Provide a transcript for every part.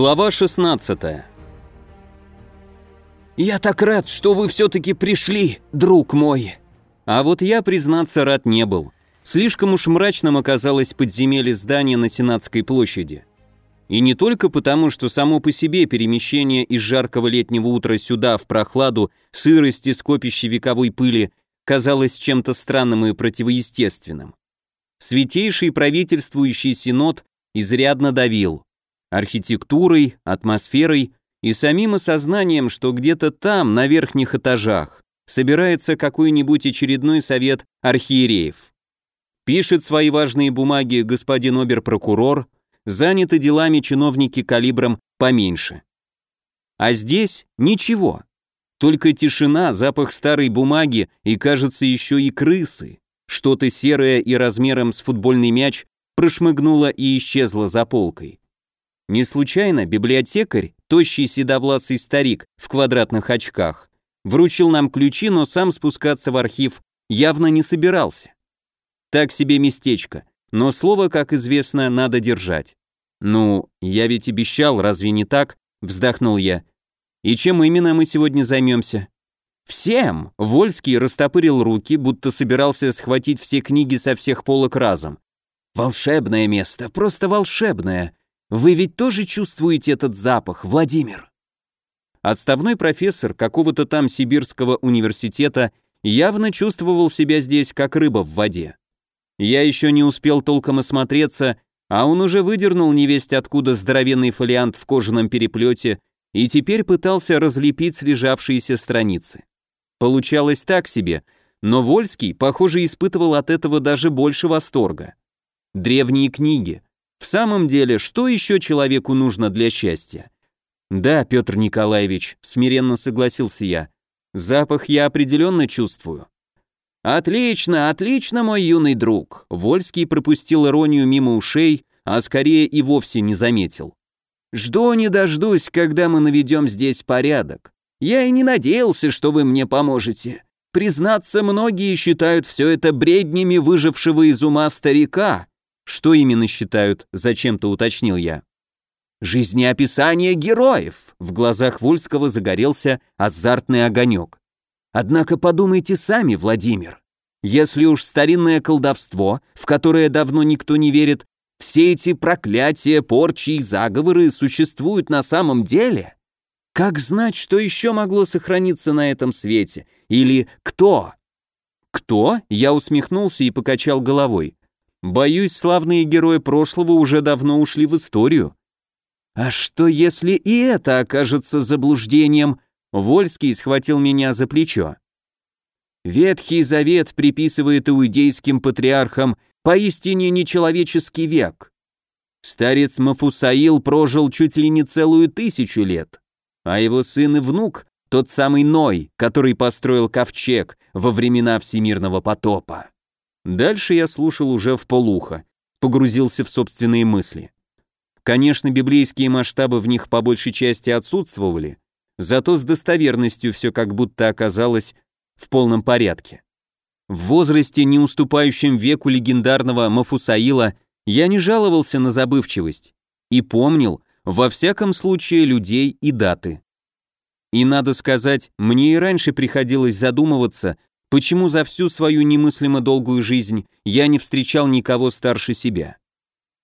Глава 16 «Я так рад, что вы все-таки пришли, друг мой!» А вот я, признаться, рад не был. Слишком уж мрачным оказалось подземелье здания на Сенатской площади. И не только потому, что само по себе перемещение из жаркого летнего утра сюда, в прохладу, сырости, скопище вековой пыли, казалось чем-то странным и противоестественным. Святейший правительствующий синод изрядно давил архитектурой, атмосферой и самим осознанием, что где-то там, на верхних этажах, собирается какой-нибудь очередной совет архиереев. Пишет свои важные бумаги господин оберпрокурор, заняты делами чиновники калибром поменьше. А здесь ничего. Только тишина, запах старой бумаги и, кажется, еще и крысы. Что-то серое и размером с футбольный мяч прошмыгнуло и исчезло за полкой. Не случайно библиотекарь, тощий седовласый старик в квадратных очках, вручил нам ключи, но сам спускаться в архив явно не собирался. Так себе местечко, но слово, как известно, надо держать. «Ну, я ведь обещал, разве не так?» — вздохнул я. «И чем именно мы сегодня займемся?» «Всем!» — Вольский растопырил руки, будто собирался схватить все книги со всех полок разом. «Волшебное место, просто волшебное. Вы ведь тоже чувствуете этот запах, Владимир? Отставной профессор какого-то там сибирского университета явно чувствовал себя здесь как рыба в воде. Я еще не успел толком осмотреться, а он уже выдернул невесть откуда здоровенный фолиант в кожаном переплете и теперь пытался разлепить слежавшиеся страницы. Получалось так себе, но Вольский, похоже, испытывал от этого даже больше восторга. Древние книги, в самом деле, что еще человеку нужно для счастья? Да, Петр Николаевич, смиренно согласился я. Запах я определенно чувствую. Отлично, отлично, мой юный друг. Вольский пропустил иронию мимо ушей, а скорее и вовсе не заметил. Жду не дождусь, когда мы наведем здесь порядок. Я и не надеялся, что вы мне поможете. Признаться, многие считают все это бреднями выжившего из ума старика, что именно считают, зачем-то уточнил я. Жизнеописание героев. В глазах Вольского загорелся азартный огонек. Однако подумайте сами, Владимир. Если уж старинное колдовство, в которое давно никто не верит, все эти проклятия, порчи и заговоры существуют на самом деле, как знать, что еще могло сохраниться на этом свете? Или кто? Кто? Я усмехнулся и покачал головой. Боюсь, славные герои прошлого уже давно ушли в историю. А что, если и это окажется заблуждением? Вольский схватил меня за плечо. Ветхий Завет приписывает иудейским патриархам поистине нечеловеческий век. Старец Мафусаил прожил чуть ли не целую тысячу лет, а его сын и внук — тот самый Ной, который построил ковчег во времена всемирного потопа. Дальше я слушал уже в полухо, погрузился в собственные мысли. Конечно, библейские масштабы в них по большей части отсутствовали, зато с достоверностью все как будто оказалось в полном порядке. В возрасте, не уступающем веку легендарного Мафусаила, я не жаловался на забывчивость и помнил, во всяком случае, людей и даты. И надо сказать, мне и раньше приходилось задумываться, Почему за всю свою немыслимо долгую жизнь я не встречал никого старше себя?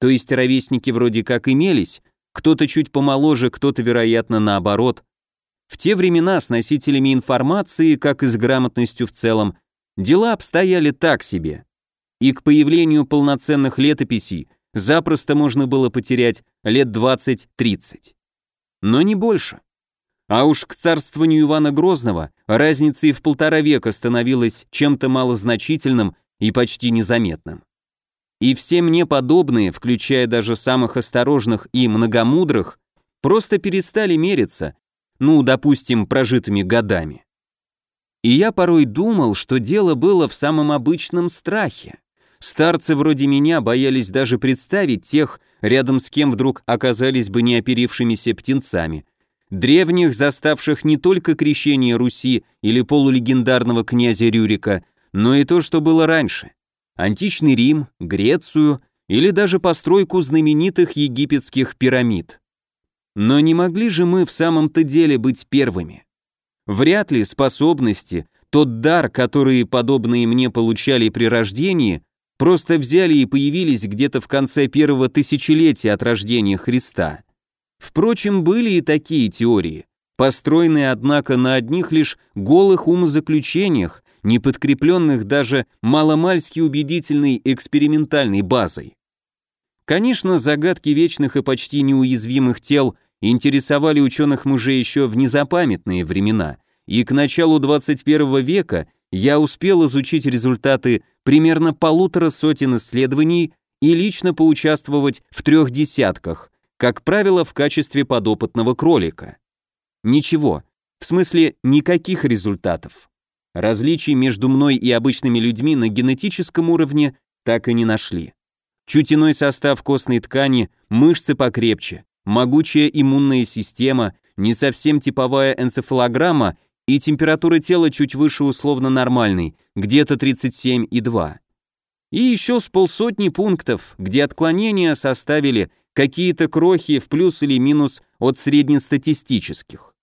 То есть ровесники вроде как имелись, кто-то чуть помоложе, кто-то, вероятно, наоборот. В те времена с носителями информации, как и с грамотностью в целом, дела обстояли так себе. И к появлению полноценных летописей запросто можно было потерять лет 20-30. Но не больше. А уж к царствованию Ивана Грозного разница и в полтора века становилась чем-то малозначительным и почти незаметным. И все мне подобные, включая даже самых осторожных и многомудрых, просто перестали мериться, ну, допустим, прожитыми годами. И я порой думал, что дело было в самом обычном страхе. Старцы вроде меня боялись даже представить тех, рядом с кем вдруг оказались бы неоперившимися птенцами – древних, заставших не только крещение Руси или полулегендарного князя Рюрика, но и то, что было раньше. Античный Рим, Грецию или даже постройку знаменитых египетских пирамид. Но не могли же мы в самом-то деле быть первыми? Вряд ли способности, тот дар, который подобные мне получали при рождении, просто взяли и появились где-то в конце первого тысячелетия от рождения Христа. Впрочем, были и такие теории, построенные, однако, на одних лишь голых умозаключениях, не подкрепленных даже маломальски убедительной экспериментальной базой. Конечно, загадки вечных и почти неуязвимых тел интересовали ученых мужей еще в незапамятные времена, и к началу 21 века я успел изучить результаты примерно полутора сотен исследований и лично поучаствовать в трех десятках, как правило, в качестве подопытного кролика. Ничего, в смысле никаких результатов. Различий между мной и обычными людьми на генетическом уровне так и не нашли. Чуть иной состав костной ткани, мышцы покрепче, могучая иммунная система, не совсем типовая энцефалограмма и температура тела чуть выше условно нормальной, где-то 37,2. И еще с полсотни пунктов, где отклонения составили какие-то крохи в плюс или минус от среднестатистических.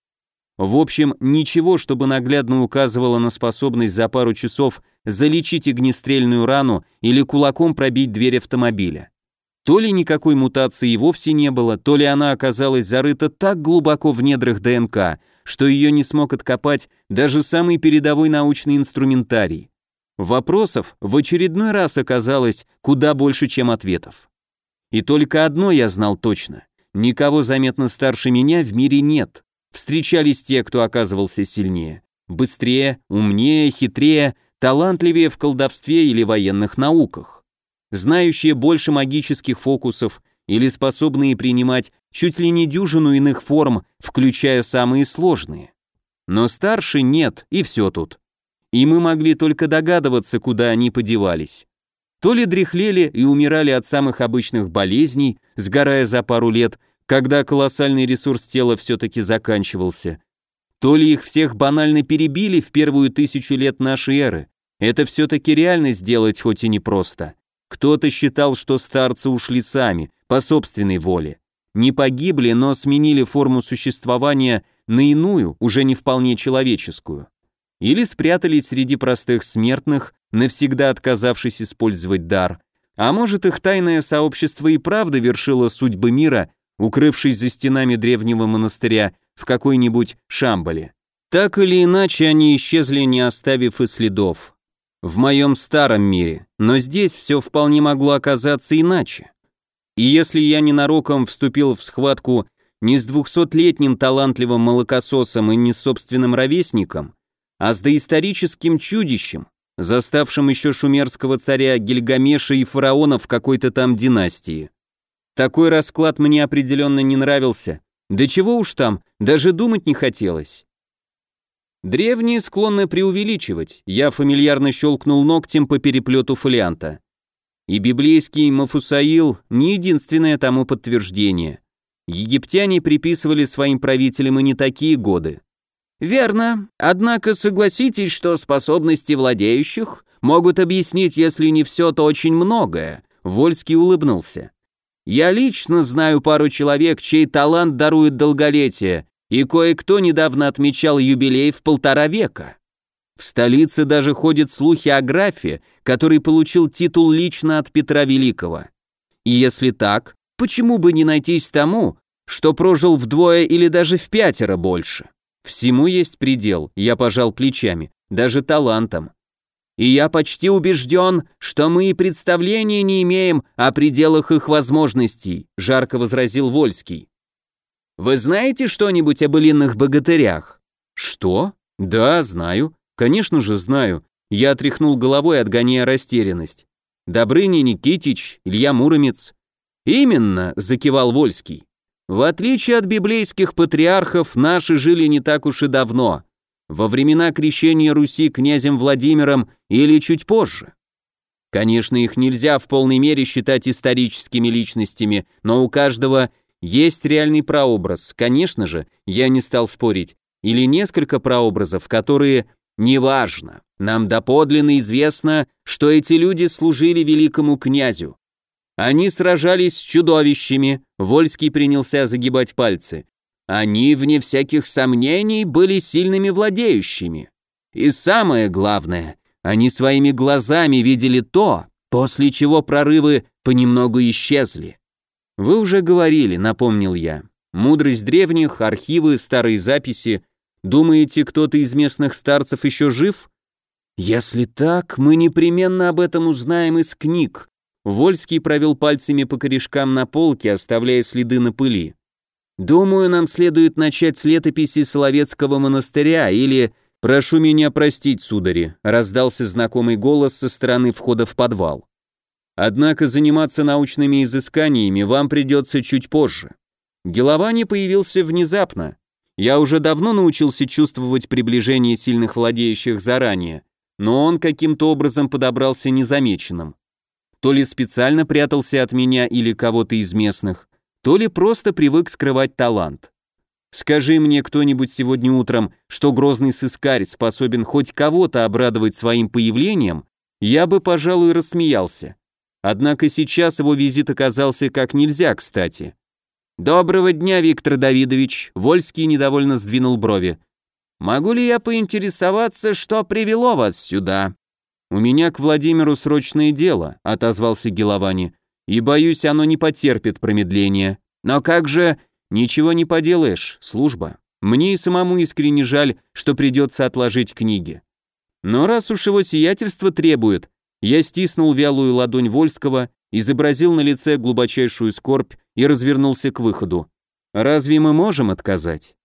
В общем, ничего, чтобы наглядно указывало на способность за пару часов залечить огнестрельную рану или кулаком пробить дверь автомобиля. То ли никакой мутации вовсе не было, то ли она оказалась зарыта так глубоко в недрах ДНК, что ее не смог откопать даже самый передовой научный инструментарий. Вопросов в очередной раз оказалось куда больше, чем ответов. И только одно я знал точно. Никого заметно старше меня в мире нет. Встречались те, кто оказывался сильнее, быстрее, умнее, хитрее, талантливее в колдовстве или военных науках, знающие больше магических фокусов или способные принимать чуть ли не дюжину иных форм, включая самые сложные. Но старше нет, и все тут. И мы могли только догадываться, куда они подевались. То ли дряхлели и умирали от самых обычных болезней, сгорая за пару лет, когда колоссальный ресурс тела все-таки заканчивался. То ли их всех банально перебили в первую тысячу лет нашей эры. Это все-таки реально сделать хоть и непросто. Кто-то считал, что старцы ушли сами, по собственной воле. Не погибли, но сменили форму существования на иную, уже не вполне человеческую. Или спрятались среди простых смертных, навсегда отказавшись использовать дар. А может их тайное сообщество и правда вершило судьбы мира укрывшись за стенами древнего монастыря в какой-нибудь Шамбале. Так или иначе, они исчезли, не оставив и следов. В моем старом мире, но здесь все вполне могло оказаться иначе. И если я ненароком вступил в схватку не с двухсотлетним талантливым молокососом и не с собственным ровесником, а с доисторическим чудищем, заставшим еще шумерского царя Гильгамеша и фараонов какой-то там династии. Такой расклад мне определенно не нравился. Да чего уж там, даже думать не хотелось. Древние склонны преувеличивать. Я фамильярно щелкнул ногтем по переплету фолианта. И библейский Мафусаил не единственное тому подтверждение. Египтяне приписывали своим правителям и не такие годы. Верно. Однако согласитесь, что способности владеющих могут объяснить, если не все, то очень многое. Вольский улыбнулся. Я лично знаю пару человек, чей талант дарует долголетие, и кое-кто недавно отмечал юбилей в полтора века. В столице даже ходят слухи о графе, который получил титул лично от Петра Великого. И если так, почему бы не найтись тому, что прожил вдвое или даже в пятеро больше? Всему есть предел, я пожал плечами, даже талантом и я почти убежден, что мы и представления не имеем о пределах их возможностей», — жарко возразил Вольский. «Вы знаете что-нибудь о былинных богатырях?» «Что? Да, знаю. Конечно же знаю». Я отряхнул головой, отгоняя растерянность. «Добрыня Никитич, Илья Муромец». «Именно», — закивал Вольский. «В отличие от библейских патриархов, наши жили не так уж и давно во времена крещения Руси князем Владимиром или чуть позже. Конечно, их нельзя в полной мере считать историческими личностями, но у каждого есть реальный прообраз, конечно же, я не стал спорить, или несколько прообразов, которые неважно. Нам доподлинно известно, что эти люди служили великому князю. Они сражались с чудовищами, Вольский принялся загибать пальцы, Они, вне всяких сомнений, были сильными владеющими. И самое главное, они своими глазами видели то, после чего прорывы понемногу исчезли. «Вы уже говорили», — напомнил я. «Мудрость древних, архивы, старые записи. Думаете, кто-то из местных старцев еще жив?» «Если так, мы непременно об этом узнаем из книг». Вольский провел пальцами по корешкам на полке, оставляя следы на пыли. «Думаю, нам следует начать с летописи Соловецкого монастыря или «Прошу меня простить, судари», — раздался знакомый голос со стороны входа в подвал. «Однако заниматься научными изысканиями вам придется чуть позже». Геловани появился внезапно. Я уже давно научился чувствовать приближение сильных владеющих заранее, но он каким-то образом подобрался незамеченным. То ли специально прятался от меня или кого-то из местных, то ли просто привык скрывать талант. Скажи мне кто-нибудь сегодня утром, что грозный сыскарь способен хоть кого-то обрадовать своим появлением, я бы, пожалуй, рассмеялся. Однако сейчас его визит оказался как нельзя кстати. «Доброго дня, Виктор Давидович», — Вольский недовольно сдвинул брови. «Могу ли я поинтересоваться, что привело вас сюда?» «У меня к Владимиру срочное дело», — отозвался Геловани, «и, боюсь, оно не потерпит промедления. Но как же...» Ничего не поделаешь, служба. Мне и самому искренне жаль, что придется отложить книги. Но раз уж его сиятельство требует, я стиснул вялую ладонь Вольского, изобразил на лице глубочайшую скорбь и развернулся к выходу. Разве мы можем отказать?